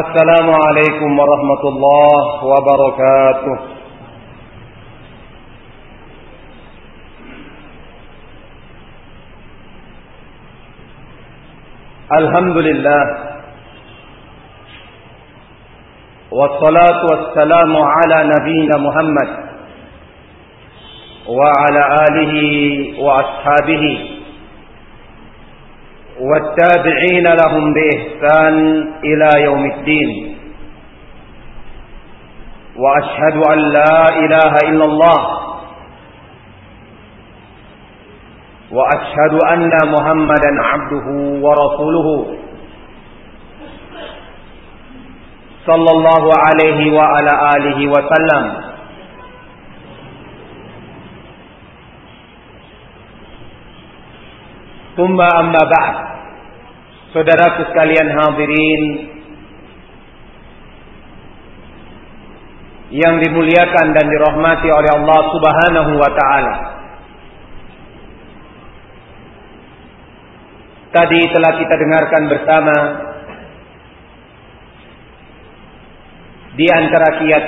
السلام عليكم ورحمة الله وبركاته. الحمد لله والصلاة والسلام على نبينا محمد وعلى آله وأصحابه والتابعين لهم بإحسان إلى يوم الدين. وأشهد أن لا إله إلا الله. وأشهد أن محمدا عبده ورسوله. صلى الله عليه وعلى آله وسلم. ثم أما بعد. Saudaraku sekalian hadirin yang dimuliakan dan dirahmati oleh Allah Subhanahu wa taala. Tadi telah kita dengarkan bersama di antara kiat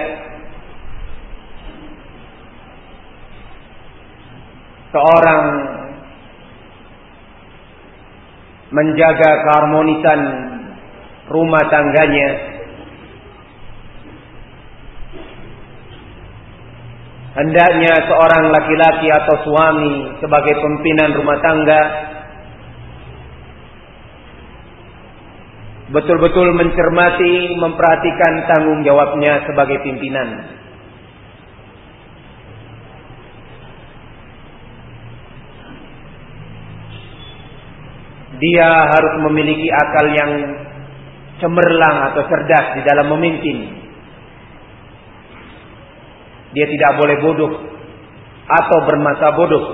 seorang menjaga keharmonisan rumah tangganya. Hendaknya seorang laki-laki atau suami sebagai pimpinan rumah tangga betul-betul mencermati memperhatikan tanggung jawabnya sebagai pimpinan dia harus memiliki akal yang cemerlang atau cerdas di dalam memimpin. Dia tidak boleh bodoh atau bermasa bodoh.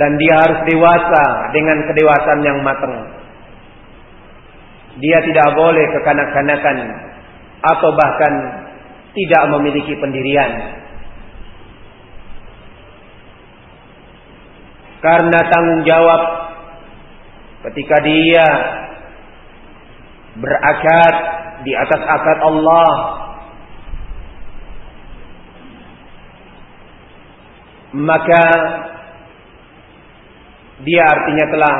Dan dia harus dewasa dengan kedewasaan yang matang. Dia tidak boleh kekanak-kanakan atau bahkan tidak memiliki pendirian. Karena tanggung jawab ketika dia berakad di atas akad Allah maka dia artinya telah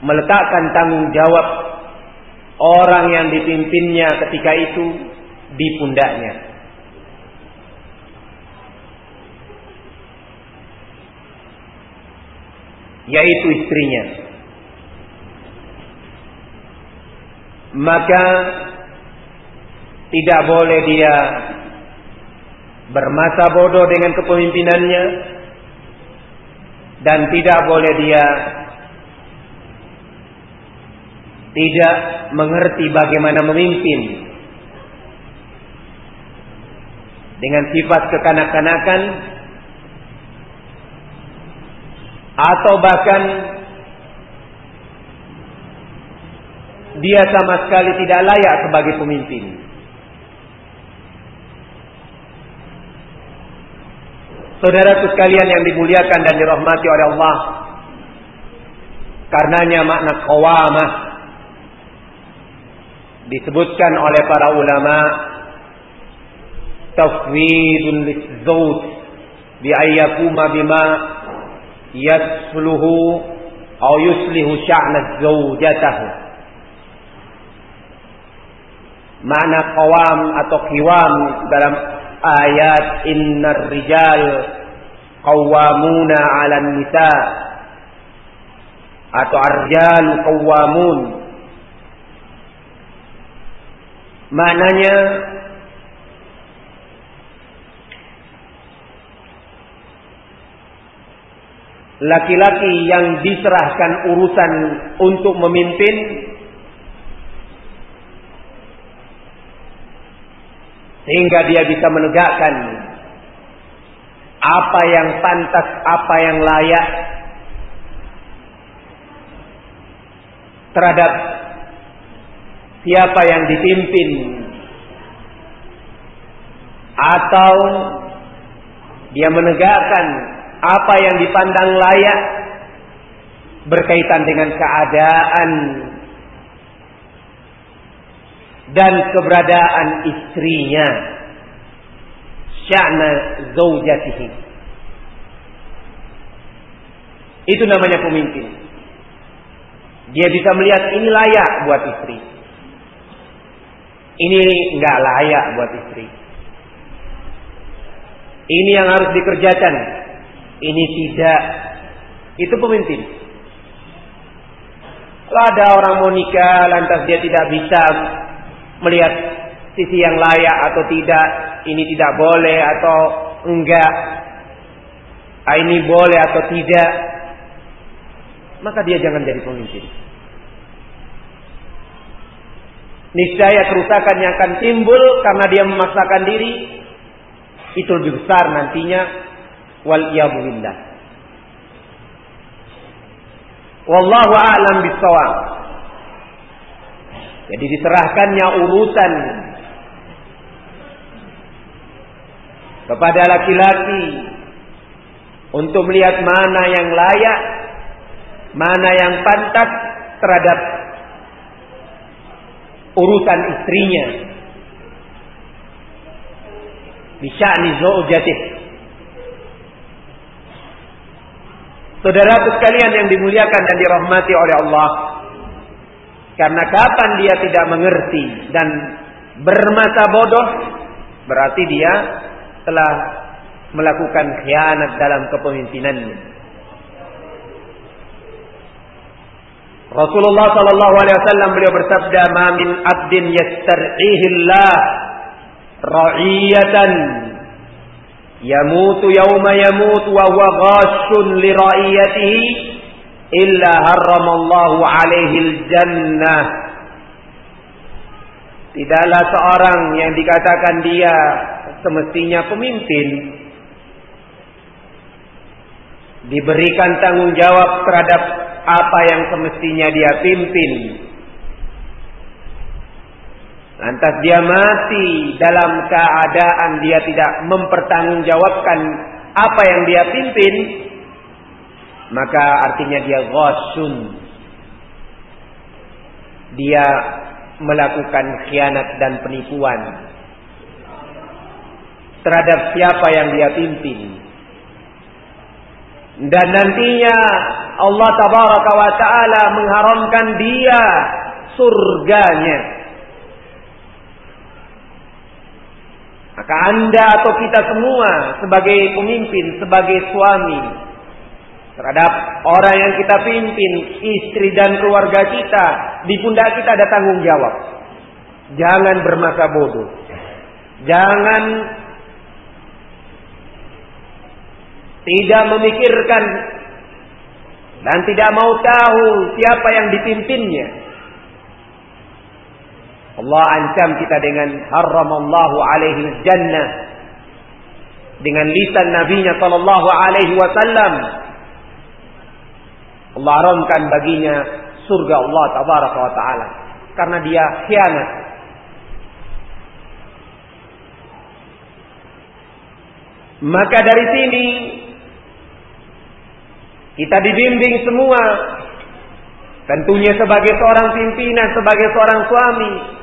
meletakkan tanggung jawab orang yang dipimpinnya ketika itu di pundaknya. Yaitu istrinya. Maka tidak boleh dia bermasa bodoh dengan kepemimpinannya dan tidak boleh dia tidak mengerti bagaimana memimpin dengan sifat kekanak-kanakan atau bahkan dia sama sekali tidak layak sebagai pemimpin. Saudaraku sekalian yang dimuliakan dan dirahmati oleh Allah. Karenanya makna qawamah disebutkan oleh para ulama tafwidun lizzawj bi ayyakuma bima yasluhu atau yuslihu sya'na zawjatahu. Makna qawam atau qiwam dalam ayat innar rijal qawwamuna 'alan nisa atau arjal qawwamun maknanya laki-laki yang diserahkan urusan untuk memimpin sehingga dia bisa menegakkan apa yang pantas, apa yang layak terhadap siapa yang dipimpin atau dia menegakkan apa yang dipandang layak berkaitan dengan keadaan dan keberadaan istrinya sya'na zaujatihi itu namanya pemimpin. Dia bisa melihat ini layak buat istri. Ini enggak layak buat istri. Ini yang harus dikerjakan ini tidak. Itu pemimpin. Kalau ada orang mau nikah lantas dia tidak bisa melihat sisi yang layak atau tidak, ini tidak boleh atau enggak, ah, ini boleh atau tidak, maka dia jangan jadi pemimpin. Niscaya kerusakan yang akan timbul karena dia memaksakan diri itu lebih besar nantinya wal billah. Wallahu a'lam bissawab. Jadi diserahkannya urusan kepada laki-laki untuk melihat mana yang layak, mana yang pantas terhadap urusan istrinya. Bisya'ni zaujatih. Saudara sekalian yang dimuliakan dan dirahmati oleh Allah, karena kapan dia tidak mengerti dan bermata bodoh, berarti dia telah melakukan khianat dalam kepemimpinannya. Rasulullah sallallahu alaihi wasallam beliau bersabda, "Ma min 'abdin yastar'ihi Allah ra'iyatan yamutu yawma yamut wa huwa ghashun li ra'iyatihi illa harramallahu alaihi jannah tidaklah seorang yang dikatakan dia semestinya pemimpin diberikan tanggung jawab terhadap apa yang semestinya dia pimpin lantas dia mati dalam keadaan dia tidak mempertanggungjawabkan apa yang dia pimpin maka artinya dia ghasun. Dia melakukan khianat dan penipuan terhadap siapa yang dia pimpin. Dan nantinya Allah tabaraka wa taala mengharamkan dia surganya. Maka Anda atau kita semua sebagai pemimpin, sebagai suami, terhadap orang yang kita pimpin, istri dan keluarga kita, di pundak kita ada tanggung jawab. Jangan bermasa bodoh. Jangan tidak memikirkan dan tidak mau tahu siapa yang dipimpinnya. Allah ancam kita dengan haramallahu alaihi jannah dengan lisan nabinya sallallahu alaihi wasallam. Allah haramkan baginya surga Allah tabaraka wa taala. Karena dia khianat. Maka dari sini kita dibimbing semua. Tentunya sebagai seorang pimpinan, sebagai seorang suami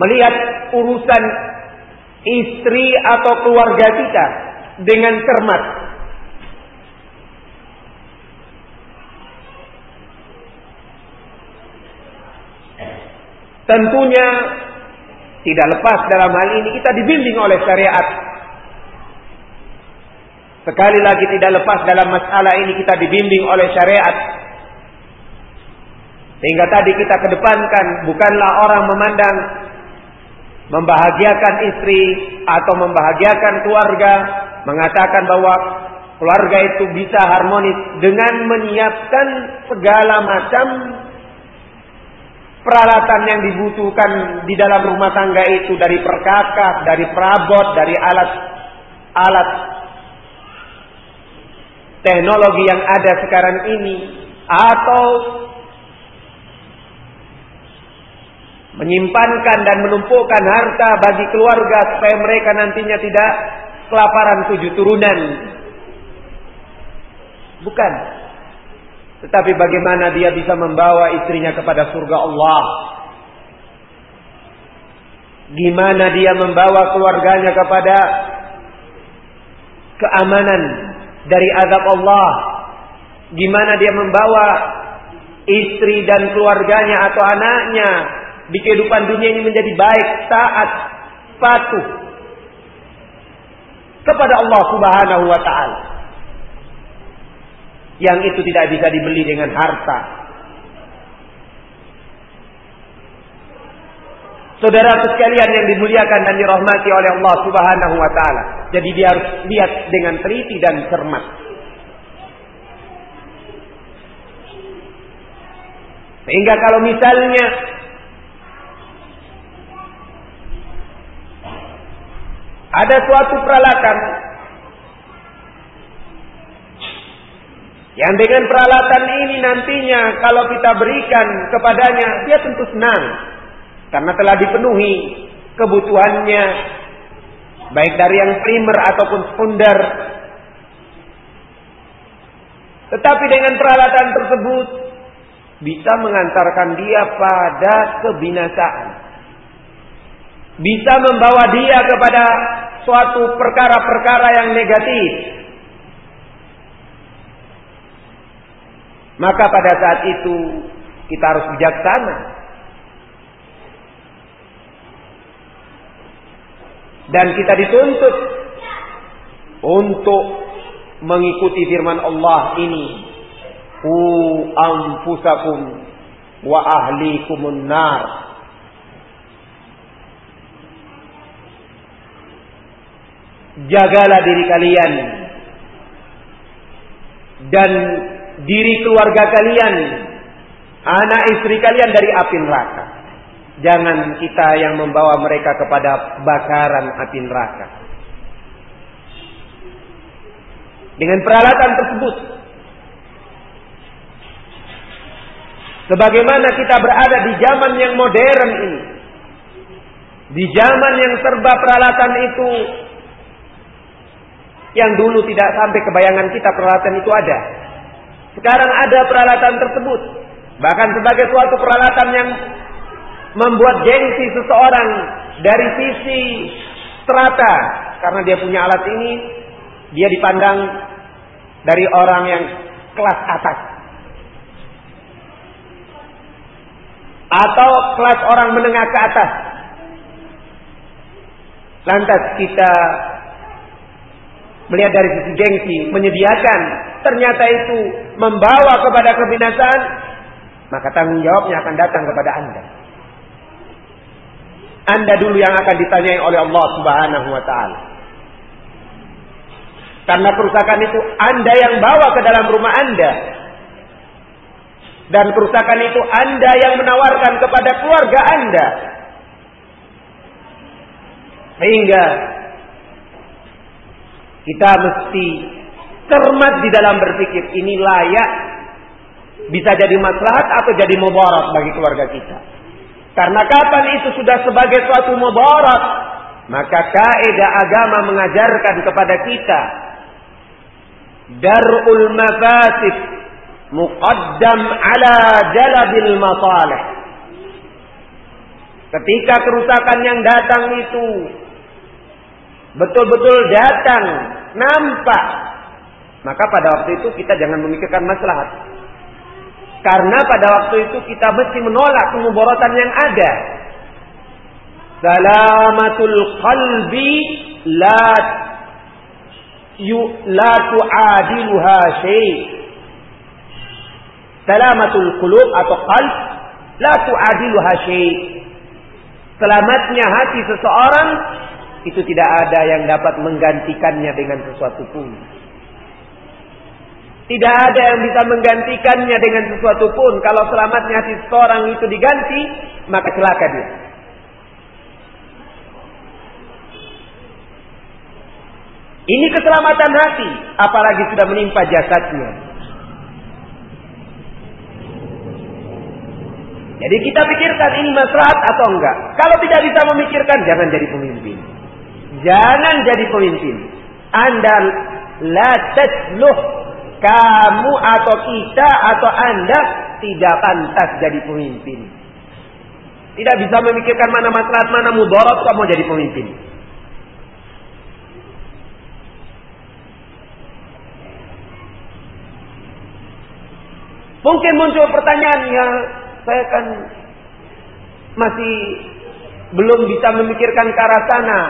melihat urusan istri atau keluarga kita dengan cermat Tentunya tidak lepas dalam hal ini kita dibimbing oleh syariat. Sekali lagi tidak lepas dalam masalah ini kita dibimbing oleh syariat. Sehingga tadi kita kedepankan bukanlah orang memandang membahagiakan istri atau membahagiakan keluarga, mengatakan bahwa keluarga itu bisa harmonis dengan menyiapkan segala macam peralatan yang dibutuhkan di dalam rumah tangga itu dari perkakas, dari perabot, dari alat-alat teknologi yang ada sekarang ini atau menyimpankan dan menumpukan harta bagi keluarga supaya mereka nantinya tidak kelaparan tujuh turunan. Bukan. Tetapi bagaimana dia bisa membawa istrinya kepada surga Allah. Gimana dia membawa keluarganya kepada keamanan dari azab Allah. Gimana dia membawa istri dan keluarganya atau anaknya di kehidupan dunia ini menjadi baik, taat, patuh kepada Allah Subhanahu wa taala. Yang itu tidak bisa dibeli dengan harta. Saudara sekalian yang dimuliakan dan dirahmati oleh Allah Subhanahu wa taala. Jadi dia harus lihat dengan teliti dan cermat. Sehingga kalau misalnya ada suatu peralatan. Yang dengan peralatan ini nantinya kalau kita berikan kepadanya dia tentu senang. Karena telah dipenuhi kebutuhannya. Baik dari yang primer ataupun sekunder. Tetapi dengan peralatan tersebut bisa mengantarkan dia pada kebinasaan. Bisa membawa dia kepada suatu perkara-perkara yang negatif. Maka pada saat itu kita harus bijaksana. Dan kita dituntut untuk mengikuti firman Allah ini Ku anfusakum wa ahlikumun nar. Jagalah diri kalian dan diri keluarga kalian, anak istri kalian dari api neraka. Jangan kita yang membawa mereka kepada bakaran api neraka. Dengan peralatan tersebut, Sebagaimana kita berada di zaman yang modern ini. Di zaman yang serba peralatan itu. Yang dulu tidak sampai kebayangan kita peralatan itu ada. Sekarang ada peralatan tersebut. Bahkan sebagai suatu peralatan yang membuat gengsi seseorang dari sisi strata. Karena dia punya alat ini, dia dipandang dari orang yang kelas atas. atau kelas orang menengah ke atas. Lantas kita melihat dari sisi gengsi, menyediakan, ternyata itu membawa kepada kebinasaan, maka tanggung jawabnya akan datang kepada Anda. Anda dulu yang akan ditanyai oleh Allah Subhanahu wa taala. Karena kerusakan itu Anda yang bawa ke dalam rumah Anda, dan kerusakan itu Anda yang menawarkan kepada keluarga Anda. Sehingga kita mesti cermat di dalam berpikir ini layak bisa jadi maslahat atau jadi mubarak bagi keluarga kita. Karena kapan itu sudah sebagai suatu mubarak, maka kaidah agama mengajarkan kepada kita darul mafasid muqaddam ala jalabil masalih. Ketika kerusakan yang datang itu betul-betul datang, nampak, maka pada waktu itu kita jangan memikirkan maslahat. Karena pada waktu itu kita mesti menolak penguborotan yang ada. Salamatul qalbi la yu, la tu'adiluha syai' Salamatul qulub atau qalb la tu'adiluha syai'. Selamatnya hati seseorang itu tidak ada yang dapat menggantikannya dengan sesuatu pun. Tidak ada yang bisa menggantikannya dengan sesuatu pun. Kalau selamatnya hati seseorang itu diganti, maka celaka dia. Ini keselamatan hati, apalagi sudah menimpa jasadnya. Jadi kita pikirkan ini maslahat atau enggak. Kalau tidak bisa memikirkan, jangan jadi pemimpin. Jangan jadi pemimpin. Anda la kamu atau kita atau Anda tidak pantas jadi pemimpin. Tidak bisa memikirkan mana maslahat, mana mudarat kamu jadi pemimpin. Mungkin muncul pertanyaan ya, saya kan masih belum bisa memikirkan ke arah sana.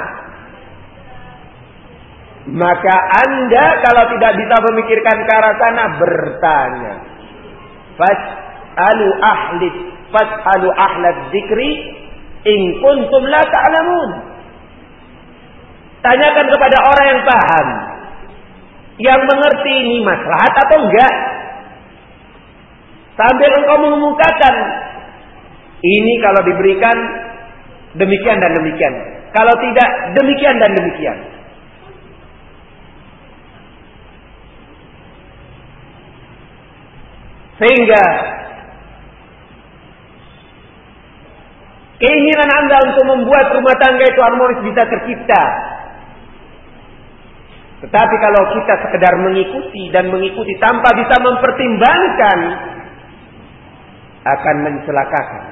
Maka Anda kalau tidak bisa memikirkan ke arah sana bertanya. Fas'alu ahli fas'alu ahla dzikri in kuntum la ta'lamun. Tanyakan kepada orang yang paham. Yang mengerti ini maslahat atau enggak. Sambil engkau mengumumkakan ini kalau diberikan demikian dan demikian. Kalau tidak demikian dan demikian. Sehingga keinginan Anda untuk membuat rumah tangga itu harmonis bisa tercipta. Tetapi kalau kita sekedar mengikuti dan mengikuti tanpa bisa mempertimbangkan akan mencelakakan.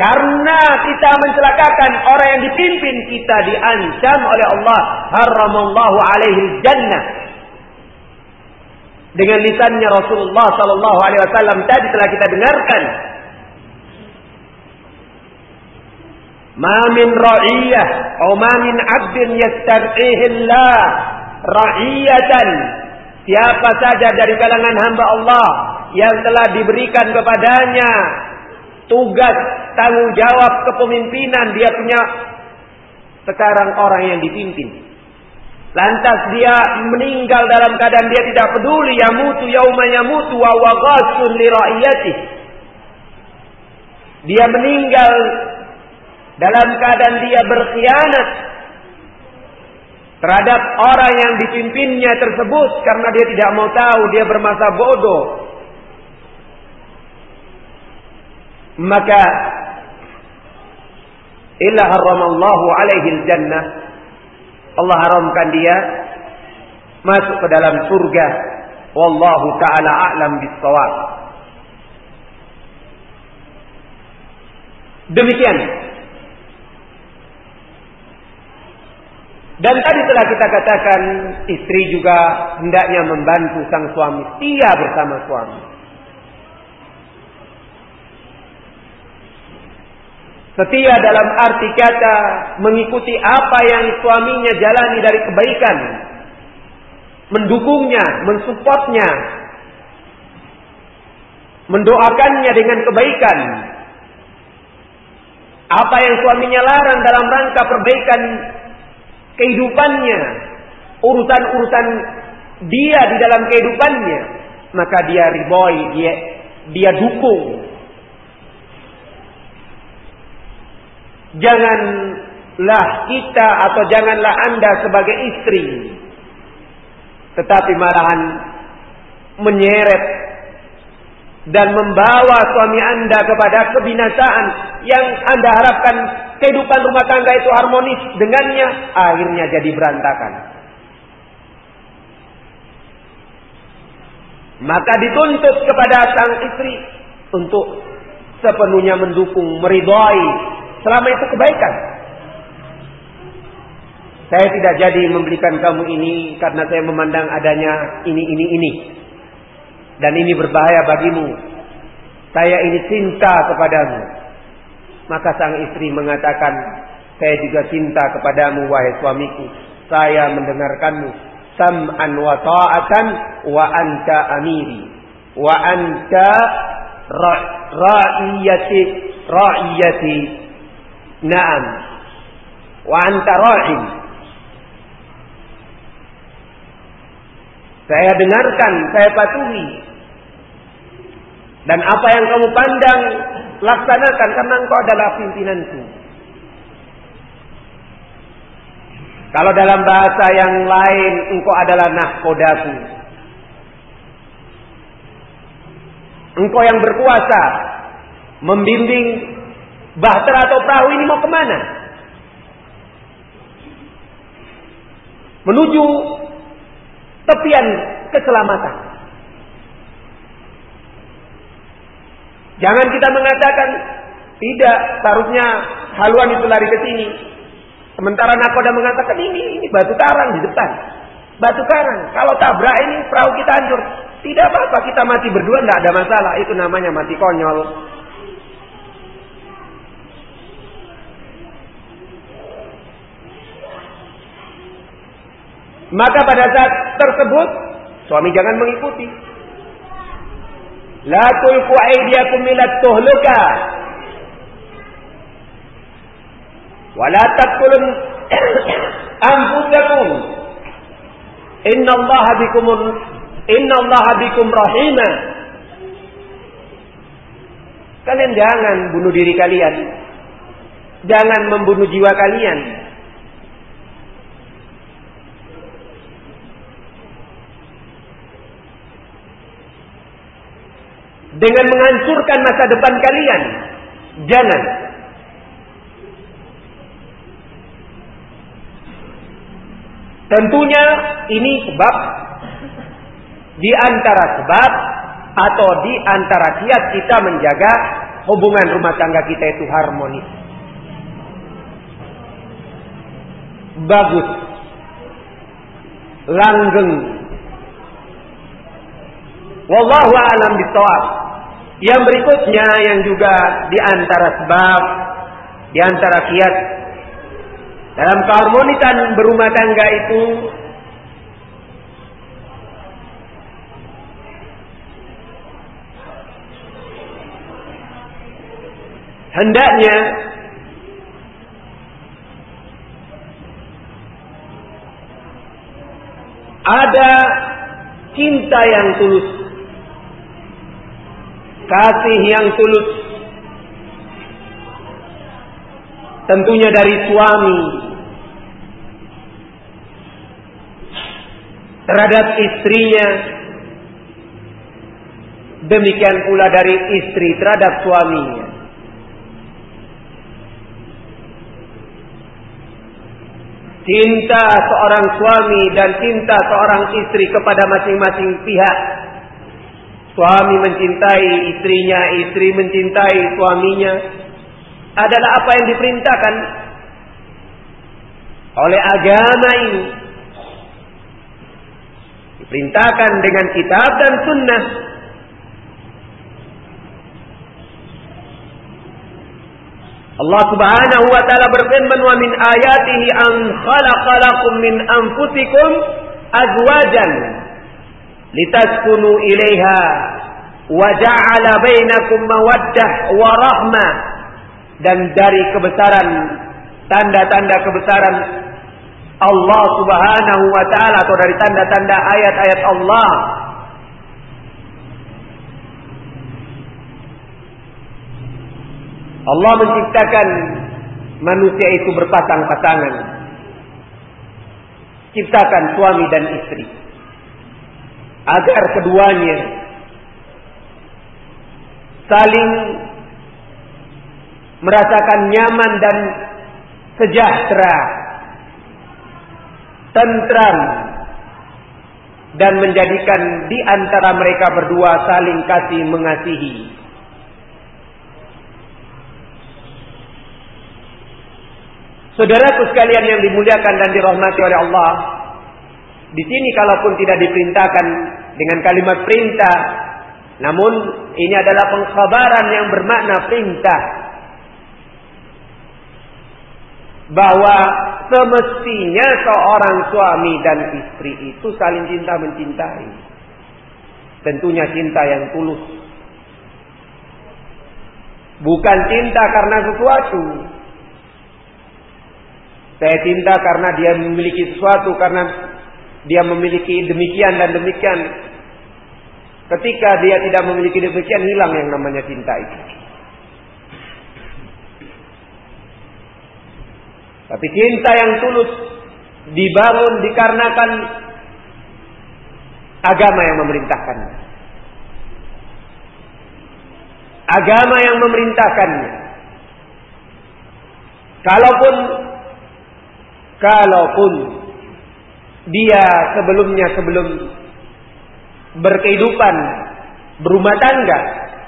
Karena kita mencelakakan orang yang dipimpin kita diancam oleh Allah. Haramallahu alaihi jannah dengan lisannya Rasulullah sallallahu alaihi wasallam tadi telah kita dengarkan. Ma min ra'iyah atau ma min 'abdin yastar'ihi Allah ra'iyatan. Siapa saja dari kalangan hamba Allah yang telah diberikan kepadanya tugas tanggung jawab kepemimpinan dia punya sekarang orang yang dipimpin Lantas dia meninggal dalam keadaan dia tidak peduli ya mutu yauma yamutu wa waghasun li ra'iyati. Dia meninggal dalam keadaan dia berkhianat terhadap orang yang dipimpinnya tersebut karena dia tidak mau tahu dia bermasa bodoh. Maka illa haramallahu alaihi jannah Allah haramkan dia masuk ke dalam surga. Wallahu taala a'lam bissawab. Demikian. Dan tadi telah kita katakan istri juga hendaknya membantu sang suami, setia bersama suami. Setia dalam arti kata mengikuti apa yang suaminya jalani dari kebaikan. Mendukungnya, mensupportnya. Mendoakannya dengan kebaikan. Apa yang suaminya larang dalam rangka perbaikan kehidupannya. Urusan-urusan dia di dalam kehidupannya. Maka dia riboi, dia, dia dukung Janganlah kita atau janganlah Anda sebagai istri. Tetapi malahan menyeret dan membawa suami Anda kepada kebinasaan yang Anda harapkan kehidupan rumah tangga itu harmonis dengannya, akhirnya jadi berantakan. Maka dituntut kepada sang istri untuk sepenuhnya mendukung, meridhai Selama itu kebaikan. Saya tidak jadi membelikan kamu ini karena saya memandang adanya ini, ini, ini. Dan ini berbahaya bagimu. Saya ini cinta kepadamu. Maka sang istri mengatakan, saya juga cinta kepadamu wahai suamiku. Saya mendengarkanmu. Sam'an wa ta'atan wa anta amiri. Wa anta ra'iyati ra'iyati Naam. Wa anta ra'in. Saya dengarkan, saya patuhi. Dan apa yang kamu pandang, laksanakan karena engkau adalah pimpinanku. Kalau dalam bahasa yang lain, engkau adalah nahkodaku. Engkau yang berkuasa, membimbing Bahtera atau perahu ini mau ke mana? menuju tepian keselamatan. Jangan kita mengatakan tidak, seharusnya haluan itu lari ke sini. Sementara nakoda mengatakan ini ini batu karang di depan. Batu karang. Kalau tabrak ini perahu kita hancur. Tidak apa-apa kita mati berdua tidak ada masalah. Itu namanya mati konyol. Maka pada saat tersebut suami jangan mengikuti. La tulku aydiyakum ila tuhluka. Wa la taqtulun anfusakum. Inna Allah bikum Inna Allah bikum rahimah. Kalian jangan bunuh diri kalian. Jangan membunuh jiwa kalian. Dengan menghancurkan masa depan kalian. Jangan. Tentunya ini sebab di antara sebab atau di antara kiat kita menjaga hubungan rumah tangga kita itu harmonis. Bagus. Langgeng. Wallahu a'lam bishawab. Yang berikutnya yang juga di antara sebab, di antara kiat dalam keharmonisan berumah tangga itu hendaknya ada cinta yang tulus kasih yang tulus. Tentunya dari suami. Terhadap istrinya. Demikian pula dari istri terhadap suaminya. Cinta seorang suami dan cinta seorang istri kepada masing-masing pihak Suami mencintai istrinya, istri mencintai suaminya adalah apa yang diperintahkan oleh agama ini. Diperintahkan dengan kitab dan sunnah. Allah Subhanahu wa taala berfirman wa min ayatihi an khalaqalakum min anfusikum azwajan litaskunu ilaiha wa ja'ala bainakum mawaddah wa rahmah dan dari kebesaran tanda-tanda kebesaran Allah Subhanahu wa taala atau dari tanda-tanda ayat-ayat Allah. Allah menciptakan manusia itu berpasang-pasangan. Ciptakan suami dan istri agar keduanya saling merasakan nyaman dan sejahtera, tentram, dan menjadikan di antara mereka berdua saling kasih mengasihi. Saudaraku sekalian yang dimuliakan dan dirahmati oleh Allah, di sini kalaupun tidak diperintahkan dengan kalimat perintah, namun ini adalah pengkhabaran yang bermakna perintah bahwa semestinya seorang suami dan istri itu saling cinta mencintai. Tentunya cinta yang tulus. Bukan cinta karena sesuatu. Saya cinta karena dia memiliki sesuatu, karena dia memiliki demikian dan demikian. Ketika dia tidak memiliki demikian, hilang yang namanya cinta itu. Tapi cinta yang tulus dibangun dikarenakan agama yang memerintahkannya. Agama yang memerintahkannya. Kalaupun kalaupun dia sebelumnya sebelum berkehidupan berumah tangga,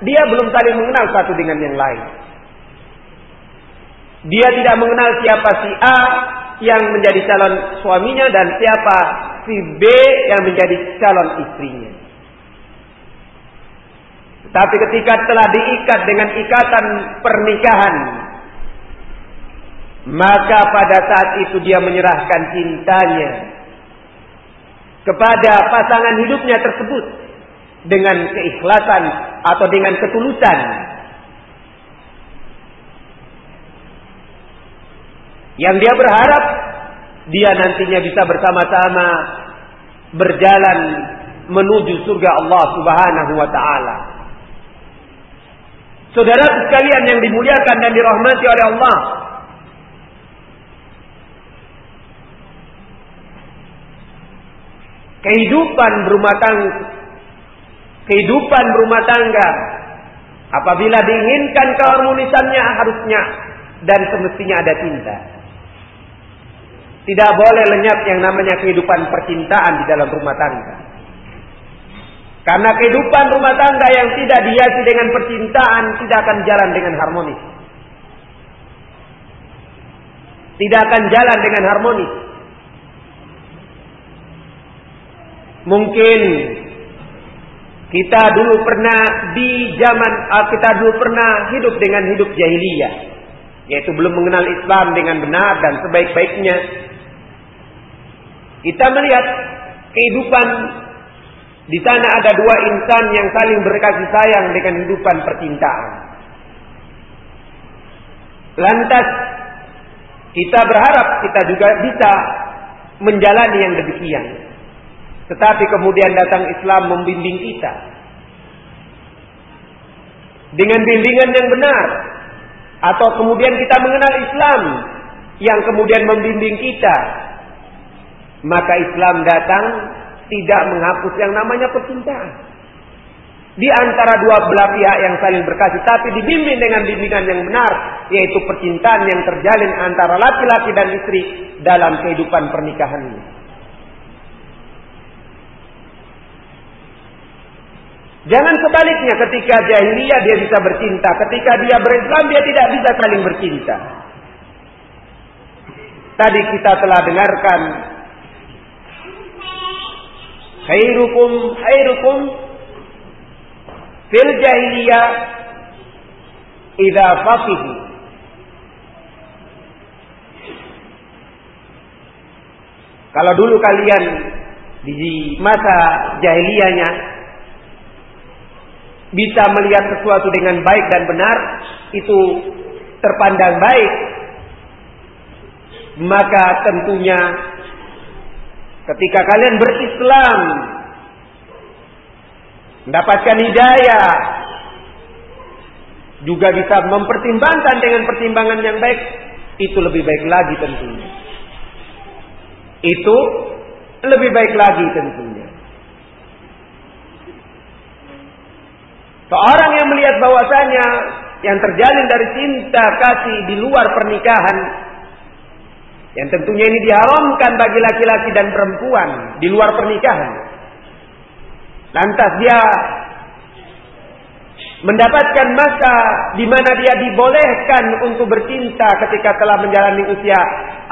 dia belum saling mengenal satu dengan yang lain. Dia tidak mengenal siapa si A yang menjadi calon suaminya dan siapa si B yang menjadi calon istrinya. Tapi ketika telah diikat dengan ikatan pernikahan, maka pada saat itu dia menyerahkan cintanya kepada pasangan hidupnya tersebut dengan keikhlasan atau dengan ketulusan. Yang dia berharap dia nantinya bisa bersama-sama berjalan menuju surga Allah Subhanahu wa taala. Saudara sekalian yang dimuliakan dan dirahmati oleh Allah. Kehidupan berumah tangga kehidupan berumah tangga apabila diinginkan keharmonisannya harusnya dan semestinya ada cinta. Tidak boleh lenyap yang namanya kehidupan percintaan di dalam rumah tangga. Karena kehidupan rumah tangga yang tidak dihiasi dengan percintaan tidak akan jalan dengan harmonis. Tidak akan jalan dengan harmonis. Mungkin kita dulu pernah di zaman ah, kita dulu pernah hidup dengan hidup jahiliyah, yaitu belum mengenal Islam dengan benar dan sebaik-baiknya. Kita melihat kehidupan di sana ada dua insan yang saling berkasih sayang dengan kehidupan percintaan. Lantas kita berharap kita juga bisa menjalani yang demikian. Tetapi kemudian datang Islam membimbing kita. Dengan bimbingan yang benar. Atau kemudian kita mengenal Islam. Yang kemudian membimbing kita. Maka Islam datang tidak menghapus yang namanya percintaan. Di antara dua belah pihak yang saling berkasih. Tapi dibimbing dengan bimbingan yang benar. Yaitu percintaan yang terjalin antara laki-laki dan istri dalam kehidupan pernikahannya. Jangan sebaliknya ketika jahiliyah dia bisa bercinta, ketika dia berislam dia tidak bisa saling bercinta. Tadi kita telah dengarkan khairukum khairukum fil jahiliyah idza faqihu Kalau dulu kalian di masa jahiliyahnya bisa melihat sesuatu dengan baik dan benar itu terpandang baik maka tentunya ketika kalian berislam mendapatkan hidayah juga bisa mempertimbangkan dengan pertimbangan yang baik itu lebih baik lagi tentunya. Itu lebih baik lagi tentunya Seorang yang melihat bahwasanya yang terjalin dari cinta kasih di luar pernikahan yang tentunya ini diharamkan bagi laki-laki dan perempuan di luar pernikahan. Lantas dia mendapatkan masa di mana dia dibolehkan untuk bercinta ketika telah menjalani usia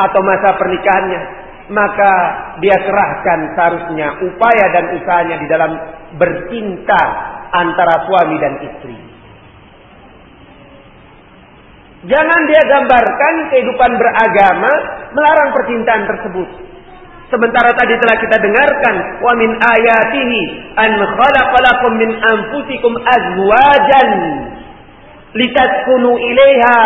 atau masa pernikahannya, maka dia serahkan seharusnya upaya dan usahanya di dalam bercinta antara suami dan istri. Jangan dia gambarkan kehidupan beragama melarang percintaan tersebut. Sementara tadi telah kita dengarkan wa min ayatihi an khalaqalakum min anfusikum azwajan litaskunu ilaiha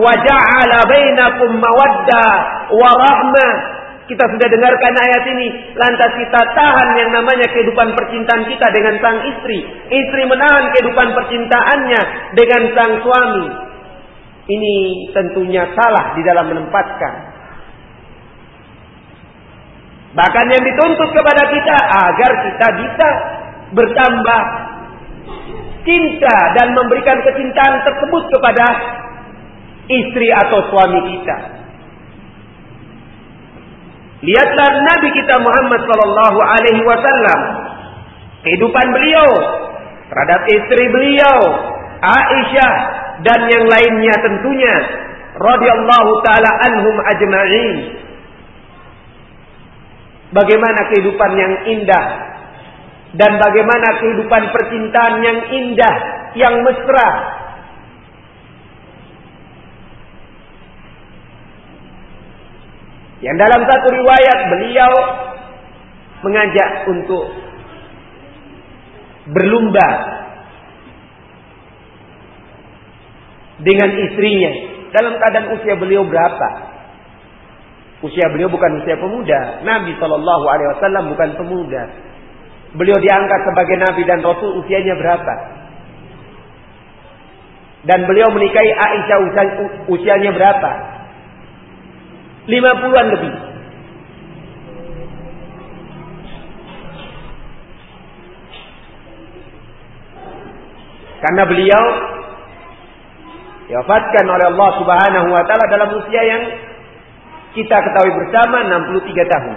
wa ja'ala bainakum mawadda wa rahmah kita sudah dengarkan ayat ini, lantas kita tahan yang namanya kehidupan percintaan kita dengan sang istri. Istri menahan kehidupan percintaannya dengan sang suami. Ini tentunya salah di dalam menempatkan. Bahkan yang dituntut kepada kita agar kita bisa bertambah cinta dan memberikan kecintaan tersebut kepada istri atau suami kita. Lihatlah Nabi kita Muhammad sallallahu alaihi wasallam. Kehidupan beliau terhadap istri beliau, Aisyah dan yang lainnya tentunya radhiyallahu taala anhum ajma'in. Bagaimana kehidupan yang indah dan bagaimana kehidupan percintaan yang indah, yang mesra. Yang dalam satu riwayat beliau mengajak untuk berlumba dengan istrinya dalam keadaan usia beliau berapa? Usia beliau bukan usia pemuda. Nabi Shallallahu Alaihi Wasallam bukan pemuda. Beliau diangkat sebagai nabi dan rasul usianya berapa? Dan beliau menikahi Aisyah usianya berapa? 50-an lebih. Karena beliau diwafatkan oleh Allah Subhanahu wa taala dalam usia yang kita ketahui bersama 63 tahun.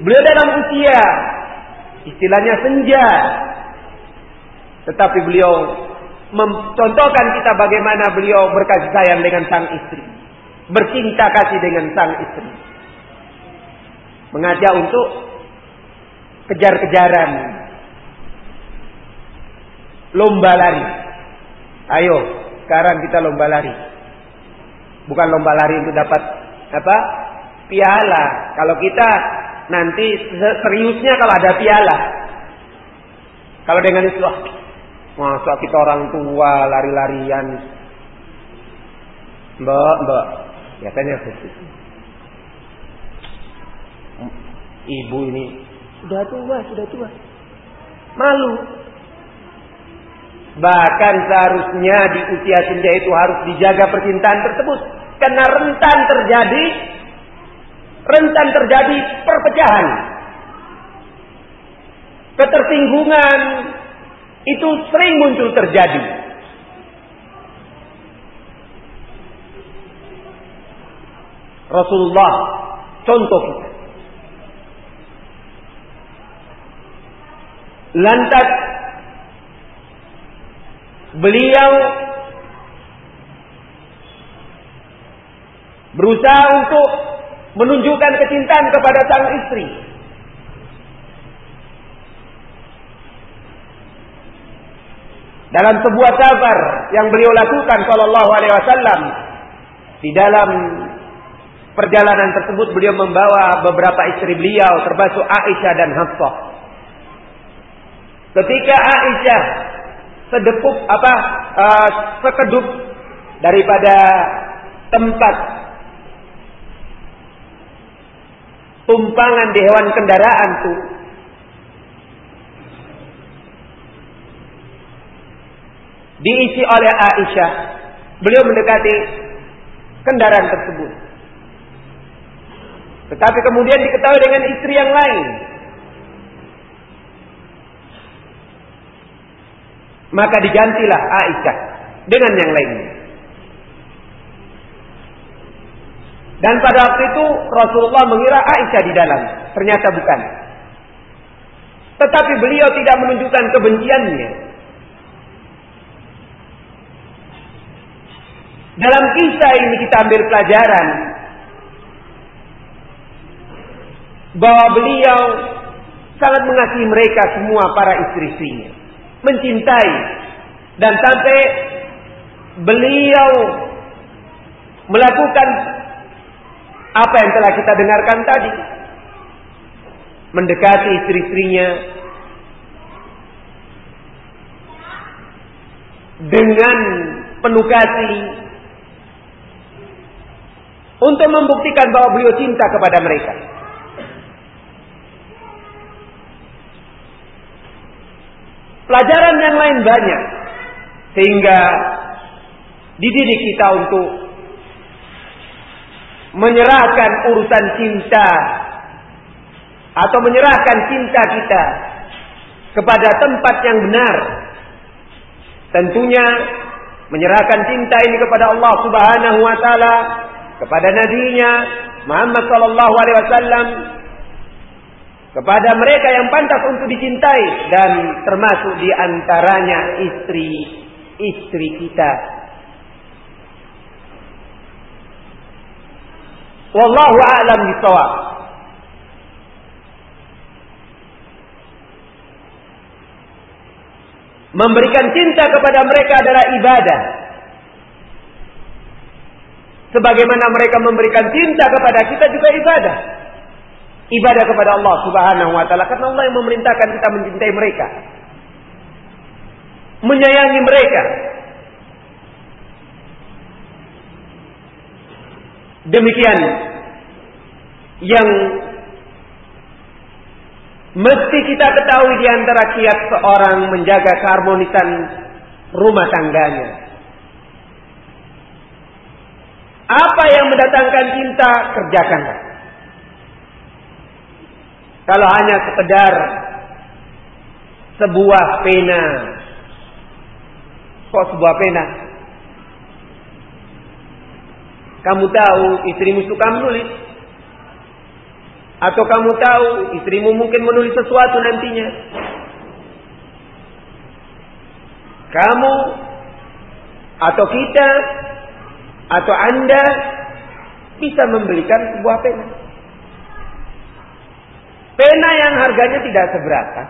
Beliau dalam usia istilahnya senja. Tetapi beliau mencontohkan kita bagaimana beliau berkasih sayang dengan sang istri. Bercinta kasih dengan sang istri. Mengajak untuk kejar-kejaran. Lomba lari. Ayo, sekarang kita lomba lari. Bukan lomba lari untuk dapat apa? Piala. Kalau kita nanti seriusnya kalau ada piala. Kalau dengan itu, masa kita orang tua lari-larian. Mbak, mbak, biasanya begitu. Ibu ini sudah tua, sudah tua. Malu. Bahkan seharusnya di usia senja itu harus dijaga percintaan tersebut. Karena rentan terjadi rentan terjadi perpecahan. Ketersinggungan itu sering muncul terjadi. Rasulullah contoh kita. Lantas beliau berusaha untuk menunjukkan kecintaan kepada sang istri. Dalam sebuah safar yang beliau lakukan sallallahu alaihi wasallam di dalam perjalanan tersebut beliau membawa beberapa istri beliau termasuk Aisyah dan Hafsah. Ketika Aisyah sedepuk apa uh, sekedup daripada tempat tumpangan di hewan kendaraan tuh diisi oleh Aisyah. Beliau mendekati kendaraan tersebut. Tetapi kemudian diketahui dengan istri yang lain. Maka digantilah Aisyah dengan yang lainnya. Dan pada waktu itu Rasulullah mengira Aisyah di dalam. Ternyata bukan. Tetapi beliau tidak menunjukkan kebenciannya. Dalam kisah ini kita ambil pelajaran bahwa beliau sangat mengasihi mereka semua para istri-istrinya. Mencintai dan sampai beliau melakukan apa yang telah kita dengarkan tadi. Mendekati istri-istrinya. Dengan penuh kasih. Untuk membuktikan bahwa beliau cinta kepada mereka. Pelajaran yang lain banyak. Sehingga dididik kita untuk menyerahkan urusan cinta atau menyerahkan cinta kita kepada tempat yang benar. Tentunya menyerahkan cinta ini kepada Allah Subhanahu wa taala, kepada nabinya Muhammad sallallahu alaihi wasallam, kepada mereka yang pantas untuk dicintai dan termasuk di antaranya istri-istri kita. Wallahu a'lam bishawab. Memberikan cinta kepada mereka adalah ibadah. Sebagaimana mereka memberikan cinta kepada kita juga ibadah. Ibadah kepada Allah Subhanahu wa taala karena Allah yang memerintahkan kita mencintai mereka. Menyayangi mereka. Demikian yang Mesti kita ketahui di antara kiat seorang menjaga keharmonisan rumah tangganya. Apa yang mendatangkan cinta, kerjakanlah. Kalau hanya sekedar sebuah pena. Kok sebuah pena? Kamu tahu istrimu suka menulis. Atau kamu tahu istrimu mungkin menulis sesuatu nantinya. Kamu atau kita atau Anda bisa membelikan sebuah pena. Pena yang harganya tidak seberapa.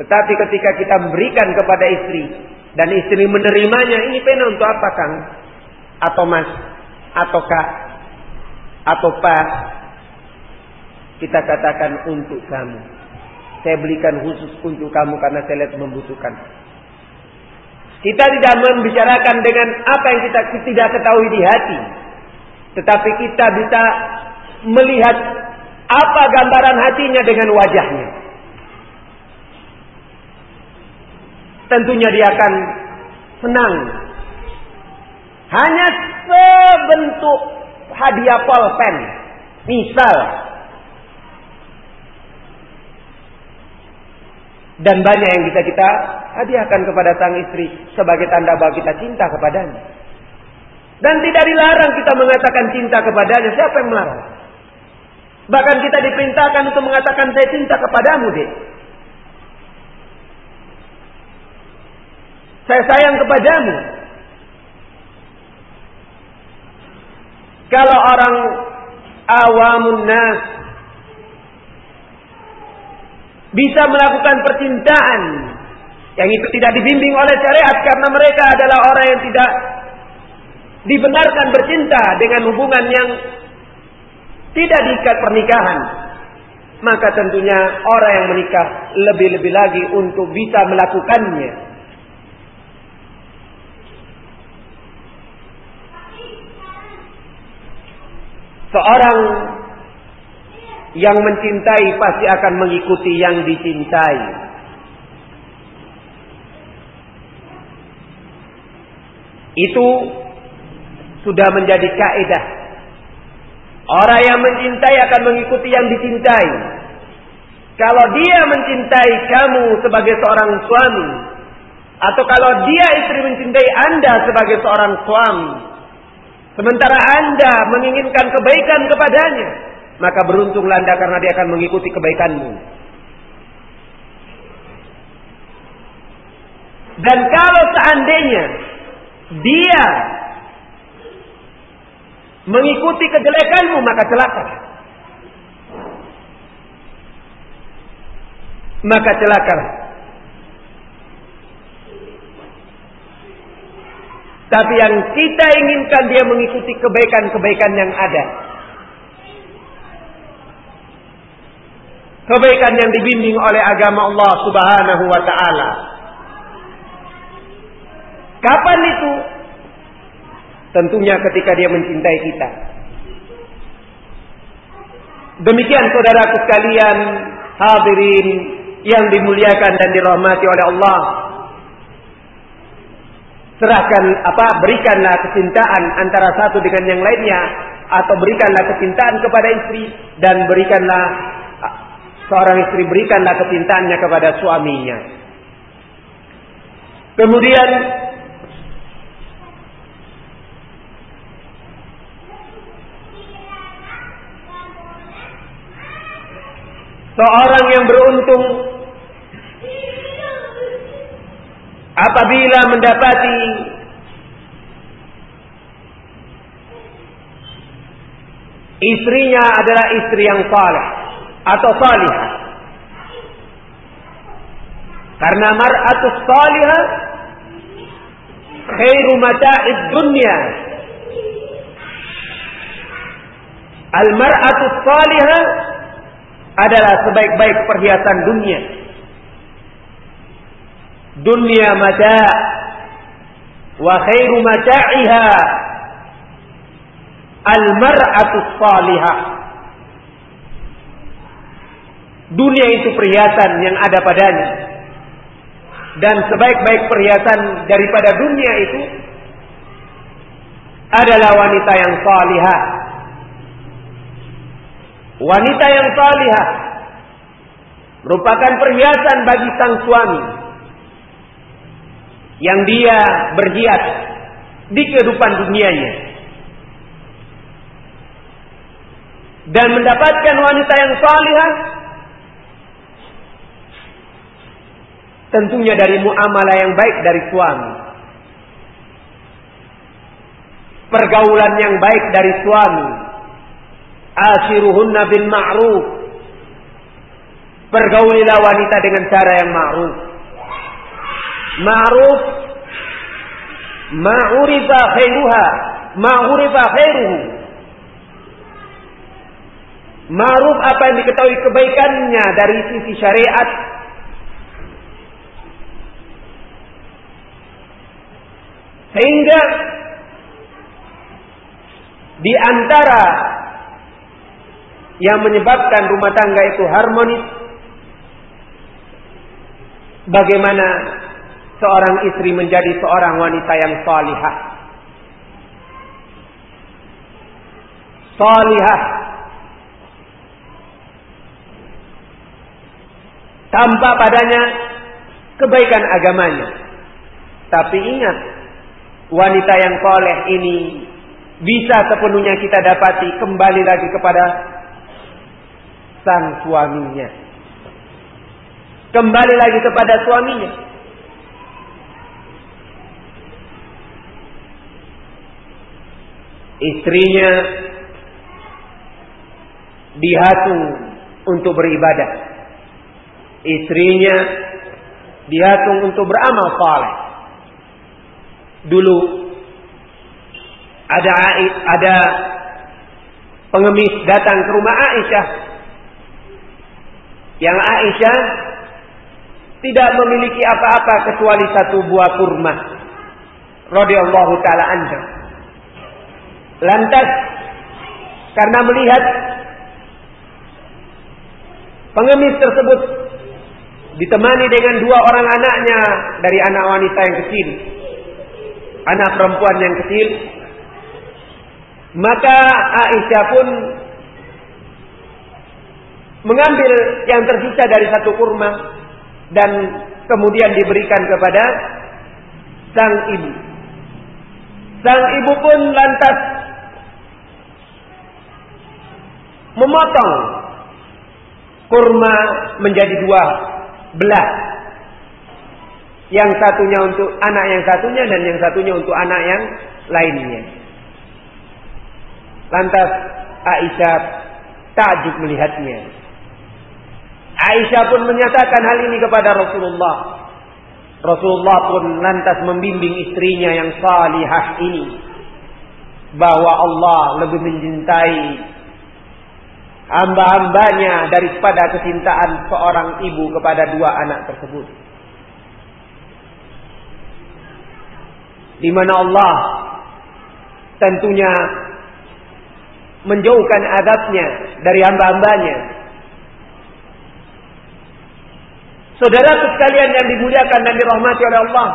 Tetapi ketika kita memberikan kepada istri dan istri menerimanya, ini pena untuk apa Kang? Atau Mas? Atau Kak? Atau Pak? Kita katakan untuk kamu. Saya belikan khusus untuk kamu karena saya lihat membutuhkan. Kita tidak membicarakan dengan apa yang kita tidak ketahui di hati. Tetapi kita bisa melihat apa gambaran hatinya dengan wajahnya. Tentunya dia akan senang. Hanya sebentuk hadiah pulpen. Misal, Dan banyak yang bisa kita hadiahkan kepada sang istri sebagai tanda bahwa kita cinta kepadanya. Dan tidak dilarang kita mengatakan cinta kepadanya. Siapa yang melarang? Bahkan kita diperintahkan untuk mengatakan saya cinta kepadamu, dek. Saya sayang kepadamu. Kalau orang awamun nas bisa melakukan percintaan. Yang itu tidak dibimbing oleh syariat karena mereka adalah orang yang tidak dibenarkan bercinta dengan hubungan yang tidak diikat pernikahan. Maka tentunya orang yang menikah lebih-lebih lagi untuk bisa melakukannya. Seorang yang mencintai pasti akan mengikuti yang dicintai. Itu sudah menjadi kaidah. Orang yang mencintai akan mengikuti yang dicintai. Kalau dia mencintai kamu sebagai seorang suami, atau kalau dia istri mencintai Anda sebagai seorang suami, sementara Anda menginginkan kebaikan kepadanya, maka beruntunglah Anda karena dia akan mengikuti kebaikanmu. Dan kalau seandainya dia mengikuti kejelekanmu maka celaka. Maka celaka. Tapi yang kita inginkan dia mengikuti kebaikan-kebaikan yang ada. Kebaikan yang dibimbing oleh agama Allah Subhanahu wa taala. Kapan itu? Tentunya ketika dia mencintai kita. Demikian saudaraku sekalian, hadirin yang dimuliakan dan dirahmati oleh Allah. Serahkan apa berikanlah kecintaan antara satu dengan yang lainnya atau berikanlah kecintaan kepada istri dan berikanlah Seorang istri berikanlah kecintaannya kepada suaminya. Kemudian seorang yang beruntung apabila mendapati istrinya adalah istri yang saleh atau salihah. Karena mar'atus salihah khairu mata'id dunya. Al mar'atus salihah adalah sebaik-baik perhiasan dunia. Dunia mata' wa khairu mata'iha al-mar'atu salihah. Dunia itu perhiasan yang ada padanya. Dan sebaik-baik perhiasan daripada dunia itu adalah wanita yang salihah. Wanita yang salihah merupakan perhiasan bagi sang suami yang dia berhias di kehidupan dunianya. dan mendapatkan wanita yang salihah tentunya dari muamalah yang baik dari suami. Pergaulan yang baik dari suami. Ashiruhunna bil ma'ruf. Pergaulilah wanita dengan cara yang ma'ruf. Ma'ruf. Ma'urifa khairuha. Ma'urifa khairuhu. Ma'ruf apa yang diketahui kebaikannya dari sisi syariat. Sehingga di antara yang menyebabkan rumah tangga itu harmonis bagaimana seorang istri menjadi seorang wanita yang salihah. Salihah tanpa padanya kebaikan agamanya. Tapi ingat, wanita yang soleh ini bisa sepenuhnya kita dapati kembali lagi kepada sang suaminya. Kembali lagi kepada suaminya. Istrinya dihatu untuk beribadah istrinya dihitung untuk beramal saleh. Dulu ada ada pengemis datang ke rumah Aisyah. Yang Aisyah tidak memiliki apa-apa kecuali satu buah kurma. Radhiyallahu taala anha. Lantas karena melihat pengemis tersebut ditemani dengan dua orang anaknya dari anak wanita yang kecil, anak perempuan yang kecil. Maka Aisyah pun mengambil yang tersisa dari satu kurma dan kemudian diberikan kepada sang ibu. Sang ibu pun lantas memotong kurma menjadi dua belas. Yang satunya untuk anak yang satunya dan yang satunya untuk anak yang lainnya. Lantas Aisyah takjub melihatnya. Aisyah pun menyatakan hal ini kepada Rasulullah. Rasulullah pun lantas membimbing istrinya yang salihah ini bahwa Allah lebih mencintai hamba-hambanya daripada kecintaan seorang ibu kepada dua anak tersebut. Di mana Allah tentunya menjauhkan adabnya dari hamba-hambanya. Saudara sekalian yang dimuliakan dan dirahmati oleh Allah.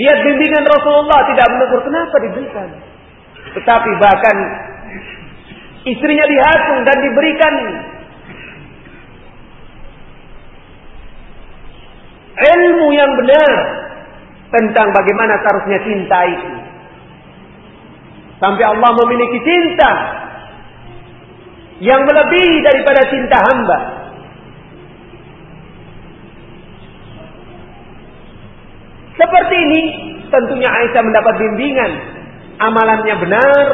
Lihat bimbingan Rasulullah tidak menegur kenapa diberikan. Tetapi bahkan Istrinya dihatung dan diberikan ilmu yang benar tentang bagaimana seharusnya cinta itu. Sampai Allah memiliki cinta yang melebihi daripada cinta hamba. Seperti ini tentunya Aisyah mendapat bimbingan. Amalannya benar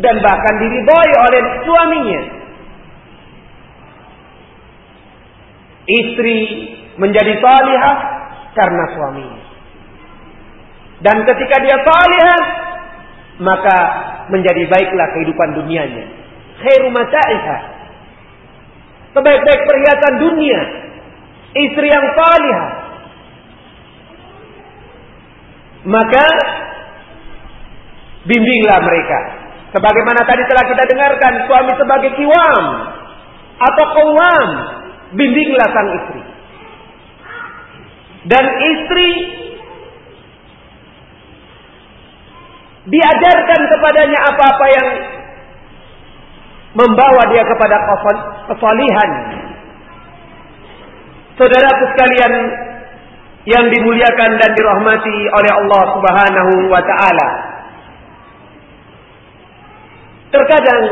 dan bahkan diri boy oleh suaminya. Istri menjadi salihah karena suaminya. Dan ketika dia salihah, maka menjadi baiklah kehidupan dunianya. Khairu mata'iha. Sebaik-baik perhiasan dunia. Istri yang salihah. Maka bimbinglah mereka. Sebagaimana tadi telah kita dengarkan suami sebagai kiwam atau kawam, bimbinglah sang istri. Dan istri diajarkan kepadanya apa-apa yang membawa dia kepada kesalihan. Saudaraku sekalian yang dimuliakan dan dirahmati oleh Allah Subhanahu wa taala. Terkadang